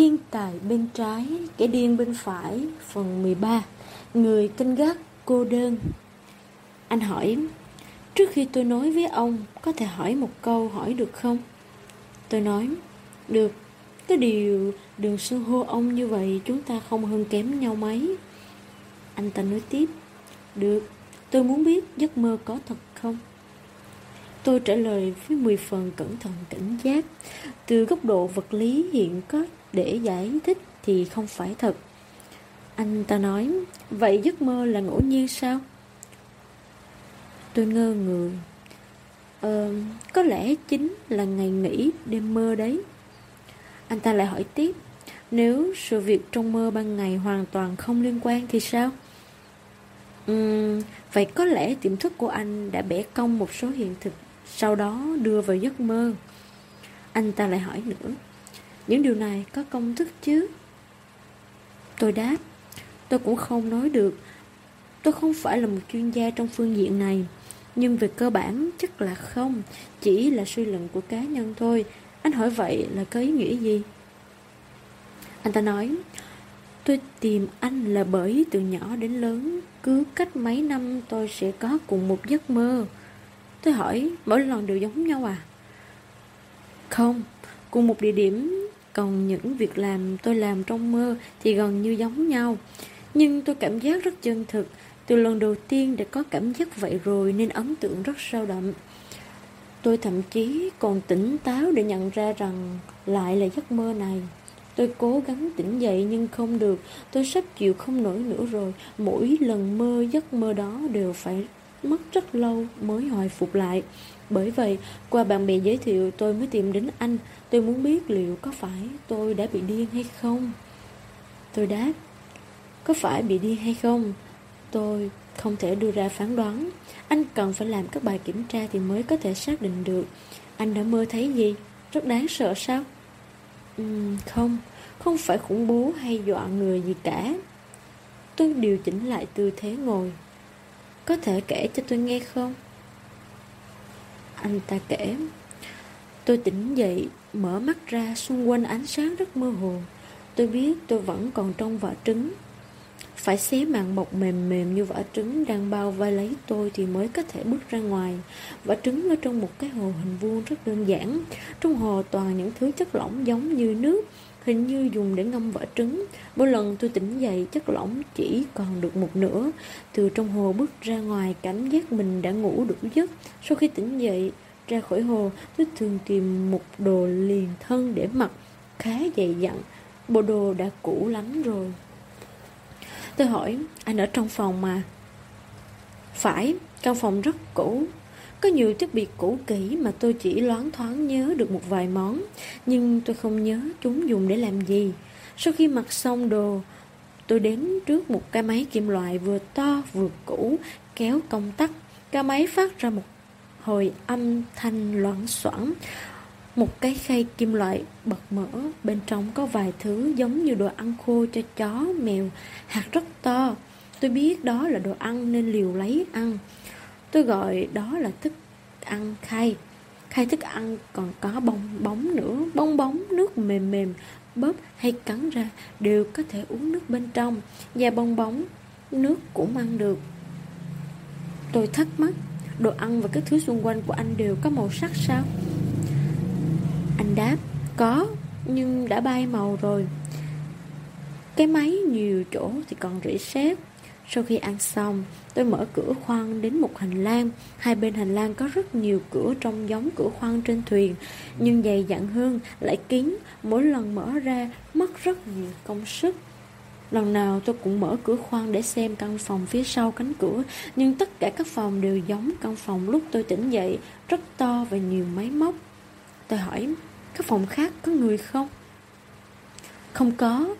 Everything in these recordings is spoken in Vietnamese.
Thiên tài bên trái, kẻ điên bên phải, phần 13 Người canh gác cô đơn. Anh hỏi Trước khi tôi nói với ông Có thể hỏi một câu hỏi được không? Tôi nói Được. Cái điều đừng xưng hô ông như vậy Chúng ta không hơn kém nhau mấy. Anh ta nói tiếp Được. Tôi muốn biết giấc mơ có thật không? Tôi trả lời với 10 phần cẩn thận cảnh giác Từ góc độ vật lý hiện có để giải thích thì không phải thật Anh ta nói Vậy giấc mơ là ngẫu nhiên sao? Tôi ngơ người Ờ, có lẽ chính là ngày nghỉ đêm mơ đấy Anh ta lại hỏi tiếp Nếu sự việc trong mơ ban ngày hoàn toàn không liên quan thì sao? Uhm, vậy có lẽ tiềm thức của anh đã bẻ cong một số hiện thực sau đó đưa vào giấc mơ Anh ta lại hỏi nữa, Những điều này có công thức chứ? Tôi đáp, Tôi cũng không nói được Tôi không phải là một chuyên gia trong phương diện này, nhưng về cơ bản chắc là không, Chỉ là suy luận của cá nhân thôi Anh hỏi vậy là có ý nghĩa gì? Anh ta nói, Tôi tìm anh là bởi từ nhỏ đến lớn, Cứ cách mấy năm tôi sẽ có cùng một giấc mơ Tôi hỏi mỗi lần đều giống nhau à? Không, cùng một địa điểm Còn những việc làm tôi làm trong mơ thì gần như giống nhau Nhưng tôi cảm giác rất chân thực từ lần đầu tiên đã có cảm giác vậy rồi nên ấn tượng rất sâu đậm. Tôi thậm chí còn tỉnh táo để nhận ra rằng lại là giấc mơ này. Tôi cố gắng tỉnh dậy nhưng không được, tôi sắp chịu không nổi nữa rồi. Mỗi lần mơ giấc mơ đó đều phải mất rất lâu mới hồi phục lại. Bởi vậy, qua bạn bè giới thiệu tôi mới tìm đến anh. Tôi muốn biết liệu có phải tôi đã bị điên hay không. Tôi đáp, có phải bị điên hay không? Tôi không thể đưa ra phán đoán Anh cần phải làm các bài kiểm tra thì mới có thể xác định được Anh đã mơ thấy gì? Rất đáng sợ sao? Uhm, không, không phải khủng bố hay dọa người gì cả Tôi điều chỉnh lại tư thế ngồi có thể kể cho tôi nghe không? Anh ta kể Tôi tỉnh dậy, mở mắt ra xung quanh ánh sáng rất mơ hồ Tôi biết tôi vẫn còn trong vỏ trứng phải xé màng bọc mềm mềm như vỏ trứng đang bao vai lấy tôi thì mới có thể bước ra ngoài. Vỏ trứng ở trong một cái hồ hình vuông rất đơn giản. Trong hồ toàn những thứ chất lỏng giống như nước, hình như dùng để ngâm vỏ trứng. Mỗi lần tôi tỉnh dậy, chất lỏng chỉ còn được một nửa. Từ trong hồ bước ra ngoài, cảm giác mình đã ngủ đủ giấc. Sau khi tỉnh dậy, ra khỏi hồ, tôi thường tìm một đồ liền thân để mặc, khá dày dặn. Bộ đồ đã cũ lắm rồi. Tôi hỏi, anh ở trong phòng mà. Phải, căn phòng rất cũ. Có nhiều thiết bị cũ kỹ mà tôi chỉ loáng thoáng nhớ được một vài món, nhưng tôi không nhớ chúng dùng để làm gì. Sau khi mặc xong đồ, tôi đến trước một cái máy kim loại vừa to vừa cũ, kéo công tắc. Cái máy phát ra một hồi âm thanh loãng xoảng. Một cái khay kim loại bật mở, bên trong có vài thứ giống như đồ ăn khô cho chó, mèo, hạt rất to. Tôi biết đó là đồ ăn nên liều lấy ăn. Tôi gọi đó là thức ăn khay. Khay thức ăn còn có bong bóng nữa, bong bóng, nước mềm mềm, bóp hay cắn ra đều có thể uống nước bên trong. Và bong bóng, nước cũng ăn được. Tôi thắc mắc, đồ ăn và các thứ xung quanh của anh đều có màu sắc sao? Anh đáp Có Nhưng đã bay màu rồi Cái máy nhiều chỗ thì còn rỉ sét sau khi ăn xong, Tôi mở cửa khoang đến một hành lang. Hai bên hành lang có rất nhiều cửa Trông giống cửa khoang trên thuyền, Nhưng dày dặn hơn Lại kín. Mỗi lần mở ra, Mất rất nhiều công sức. Lần nào tôi cũng mở cửa khoang để xem căn phòng phía sau cánh cửa, Nhưng tất cả các phòng đều giống căn phòng lúc tôi tỉnh dậy, Rất to và nhiều máy móc. Tôi hỏi, các phòng khác có người không? Không có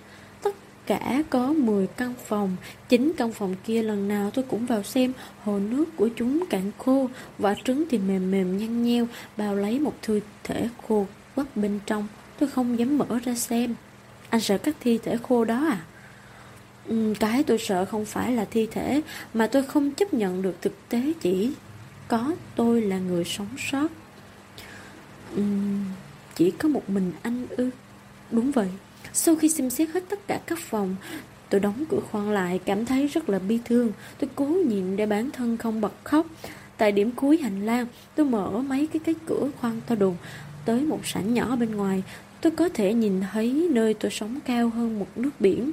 cả có 10 căn phòng. Chính căn phòng kia lần nào tôi cũng vào xem. Hồ nước của chúng cạn khô Vỏ trứng thì mềm mềm nhăn nheo Bao lấy một thư thể khô quất bên trong. Tôi không dám mở ra xem. Anh sợ các thi thể khô đó à? Ừ, cái tôi sợ không phải là thi thể Mà tôi không chấp nhận được thực tế chỉ. Có tôi là người sống sót. Ừ, chỉ có một mình anh ư? Đúng vậy. Sau khi xem xét hết tất cả các phòng, tôi đóng cửa khoan lại, cảm thấy rất là bi thương. Tôi cố nhịn để bản thân không bật khóc. Tại điểm cuối hành lang, tôi mở mấy cái cái cửa khoan to đùng tới một sảnh nhỏ bên ngoài. Tôi có thể nhìn thấy nơi tôi sống cao hơn một nước biển.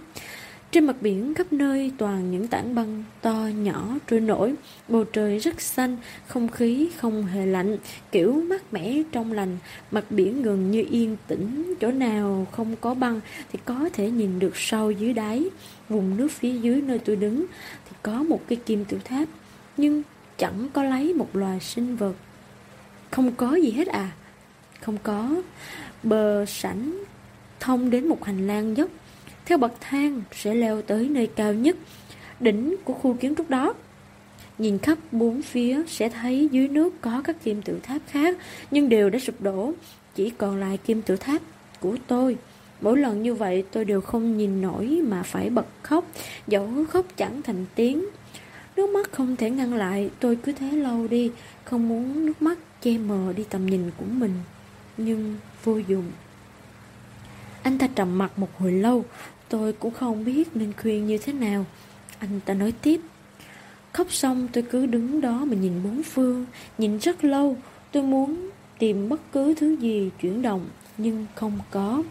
Trên mặt biển khắp nơi toàn những tảng băng to nhỏ trôi nổi, bầu trời rất xanh, không khí không hề lạnh, kiểu mát mẻ trong lành, mặt biển gần như yên tĩnh, chỗ nào không có băng thì có thể nhìn được sâu dưới đáy. Vùng nước phía dưới nơi tôi đứng thì có một cái kim tự tháp, nhưng chẳng có lấy một loài sinh vật. Không có gì hết à? Không có. Bờ sảnh thông đến một hành lang dốc theo bậc thang sẽ leo tới nơi cao nhất, đỉnh của khu kiến trúc đó. Nhìn khắp bốn phía sẽ thấy dưới nước có các kim tự tháp khác, nhưng đều đã sụp đổ, chỉ còn lại kim tự tháp của tôi. Mỗi lần như vậy tôi đều không nhìn nổi mà phải bật khóc, dẫu khóc chẳng thành tiếng. Nước mắt không thể ngăn lại, tôi cứ thế lâu đi, không muốn nước mắt che mờ đi tầm nhìn của mình. Nhưng vô dụng. Anh ta trầm mặt một hồi lâu, tôi cũng không biết nên khuyên như thế nào. Anh ta nói tiếp. Khóc xong tôi cứ đứng đó mà nhìn bốn phương, nhìn rất lâu. Tôi muốn tìm bất cứ thứ gì chuyển động, nhưng không có.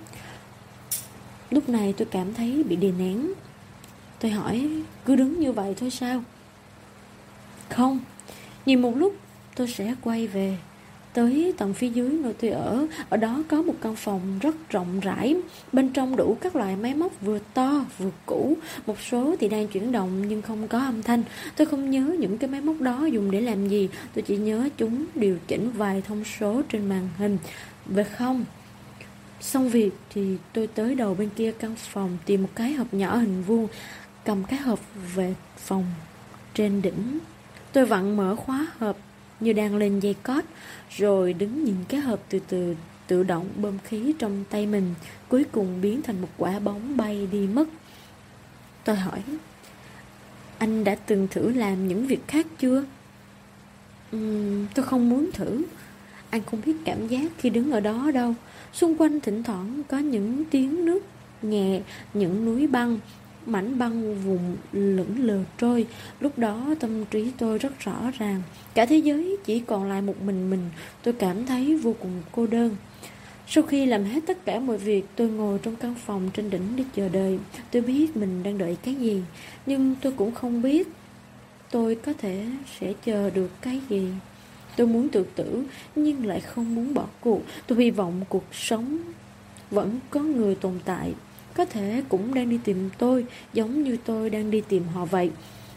Lúc này tôi cảm thấy bị đè nén. Tôi hỏi, cứ đứng như vậy thôi sao? Không, nhìn một lúc tôi sẽ quay về. Tới tầng phía dưới nơi tôi ở, ở đó có một căn phòng rất rộng rãi, bên trong đủ các loại máy móc vừa to vừa cũ, một số thì đang chuyển động nhưng không có âm thanh. Tôi không nhớ những cái máy móc đó dùng để làm gì, tôi chỉ nhớ chúng điều chỉnh vài thông số trên màn hình. Về không, Xong việc thì tôi tới đầu bên kia căn phòng tìm một cái hộp nhỏ hình vuông, cầm cái hộp về phòng trên đỉnh. Tôi vặn mở khóa hộp như đang lên dây cót, rồi đứng nhìn cái hộp từ từ tự động bơm khí trong tay mình, cuối cùng biến thành một quả bóng bay đi mất. Tôi hỏi, anh đã từng thử làm những việc khác chưa? Uhm, tôi không muốn thử. Anh không biết cảm giác khi đứng ở đó đâu. Xung quanh thỉnh thoảng có những tiếng nước nhẹ, những núi băng, mảnh băng vùng lững lờ trôi. Lúc đó tâm trí tôi rất rõ ràng. Cả thế giới chỉ còn lại một mình mình, tôi cảm thấy vô cùng cô đơn. Sau khi làm hết tất cả mọi việc, tôi ngồi trong căn phòng trên đỉnh để chờ đợi. Tôi biết mình đang đợi cái gì, nhưng tôi cũng không biết tôi có thể sẽ chờ được cái gì. Tôi muốn tự tử, nhưng lại không muốn bỏ cuộc. Tôi hy vọng cuộc sống vẫn có người tồn tại có thể cũng đang đi tìm tôi giống như tôi đang đi tìm họ vậy.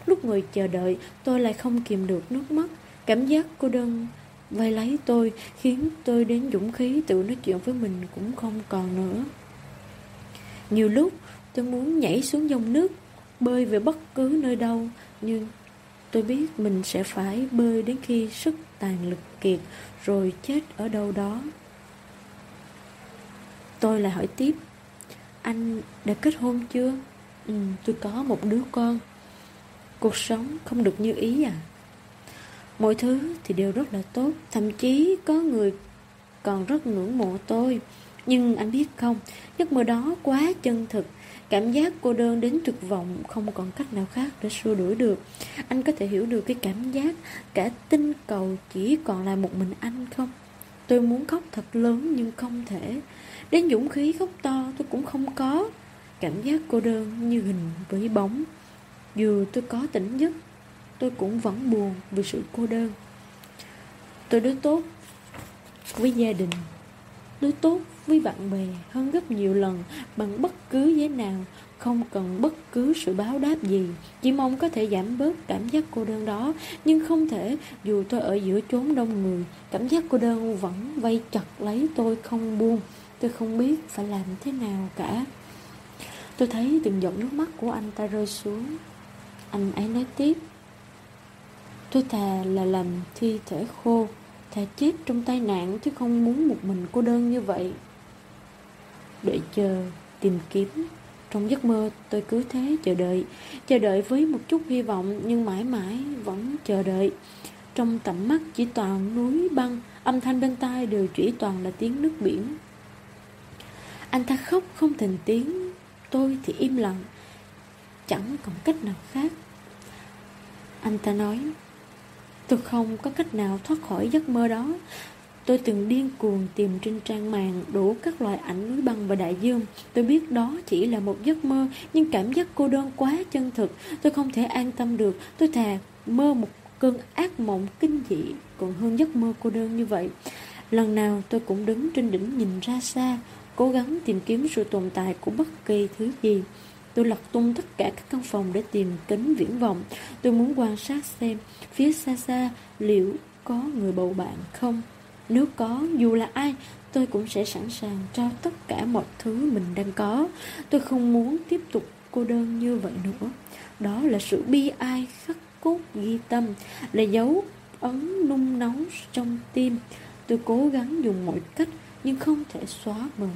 Lúc người chờ đợi, tôi lại không kìm được nước mắt. Cảm giác cô đơn vây lấy tôi khiến tôi đến dũng khí tự nói chuyện với mình cũng không còn nữa. Nhiều lúc tôi muốn nhảy xuống dòng nước, bơi về bất cứ nơi đâu, nhưng tôi biết mình sẽ phải bơi đến khi sức tàn lực kiệt rồi chết ở đâu đó. Tôi lại hỏi tiếp anh đã kết hôn chưa? Ừ, tôi có một đứa con. Cuộc sống không được như ý à? Mọi thứ thì đều rất là tốt Thậm chí có người còn rất ngưỡng mộ tôi. Nhưng anh biết không Giấc mơ đó quá chân thực. Cảm giác cô đơn đến tuyệt vọng Không còn cách nào khác để xua đuổi được. Anh có thể hiểu được cái cảm giác Cả tinh cầu chỉ còn là một mình anh không? Tôi muốn khóc thật lớn nhưng không thể. Đến dũng khí khóc to, tôi cũng không có Cảm giác cô đơn như hình với bóng. Dù tôi có tỉnh giấc, Tôi cũng vẫn buồn vì sự cô đơn. Tôi đối tốt với gia đình, Đối tốt với bạn bè hơn gấp nhiều lần Bằng bất cứ giấy nào, Không cần bất cứ sự báo đáp gì. Chỉ mong có thể giảm bớt cảm giác cô đơn đó, Nhưng không thể, Dù tôi ở giữa chốn đông người, Cảm giác cô đơn vẫn vây chặt lấy tôi không buông. Tôi không biết phải làm thế nào cả. Tôi thấy từng giọt nước mắt của anh ta rơi xuống. Anh ấy nói tiếp. Tôi thà là làm thi thể khô, Thà chết trong tai nạn Chứ không muốn một mình cô đơn như vậy. Đợi chờ Tìm kiếm. Trong giấc mơ tôi cứ thế chờ đợi Chờ đợi với một chút hy vọng Nhưng mãi mãi vẫn chờ đợi. Trong tầm mắt chỉ toàn núi băng, Âm thanh bên tai đều chỉ toàn là tiếng nước biển. Anh ta khóc không thành tiếng Tôi thì im lặng Chẳng còn cách nào khác Anh ta nói Tôi không có cách nào thoát khỏi giấc mơ đó Tôi từng điên cuồng tìm trên trang mạng đủ các loại ảnh núi băng và đại dương. Tôi biết đó chỉ là một giấc mơ, nhưng cảm giác cô đơn quá chân thực. Tôi không thể an tâm được. Tôi thà mơ một cơn ác mộng kinh dị còn hơn giấc mơ cô đơn như vậy. Lần nào tôi cũng đứng trên đỉnh nhìn ra xa, cố gắng tìm kiếm sự tồn tại của bất kỳ thứ gì. Tôi lật tung tất cả các căn phòng để tìm kính viễn vọng. Tôi muốn quan sát xem phía xa xa liệu có người bầu bạn không. Nếu có, dù là ai, tôi cũng sẽ sẵn sàng cho tất cả mọi thứ mình đang có. Tôi không muốn tiếp tục cô đơn như vậy nữa. Đó là sự bi ai khắc cốt ghi tâm, là dấu ấn nung nóng trong tim. Tôi cố gắng dùng mọi cách nhưng không thể xóa mờ.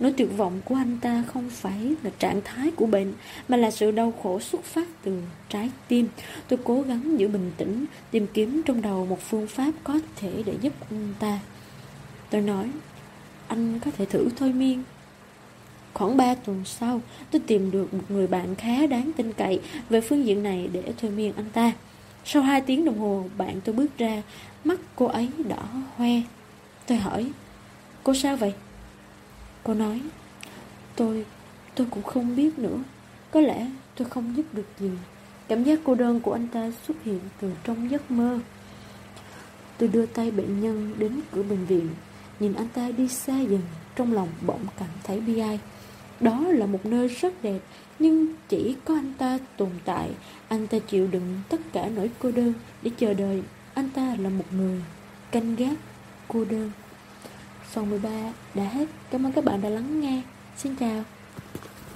Nỗi tuyệt vọng của anh ta không phải là trạng thái của bệnh, Mà là sự đau khổ xuất phát từ trái tim. Tôi cố gắng giữ bình tĩnh, Tìm kiếm trong đầu một phương pháp có thể để giúp anh ta. Tôi nói, Anh có thể thử thôi, miên. Khoảng 3 tuần sau, Tôi tìm được một người bạn khá đáng tin cậy Về phương diện này để thôi miên anh ta. Sau 2 tiếng đồng hồ, Bạn tôi bước ra, Mắt cô ấy đỏ hoe. Tôi hỏi Cô sao vậy? Cô nói Tôi, tôi cũng không biết nữa. Có lẽ tôi không giúp được gì. Cảm giác cô đơn của anh ta xuất hiện từ trong giấc mơ. Tôi đưa tay bệnh nhân đến cửa bệnh viện Nhìn anh ta đi xa dần Trong lòng bỗng cảm thấy bi ai. Đó là một nơi rất đẹp Nhưng chỉ có anh ta tồn tại. Anh ta chịu đựng tất cả nỗi cô đơn Để chờ đợi. Anh ta là một người canh gác cô đơn. Phần 13 đã hết. Cảm ơn các bạn đã lắng nghe. Xin chào.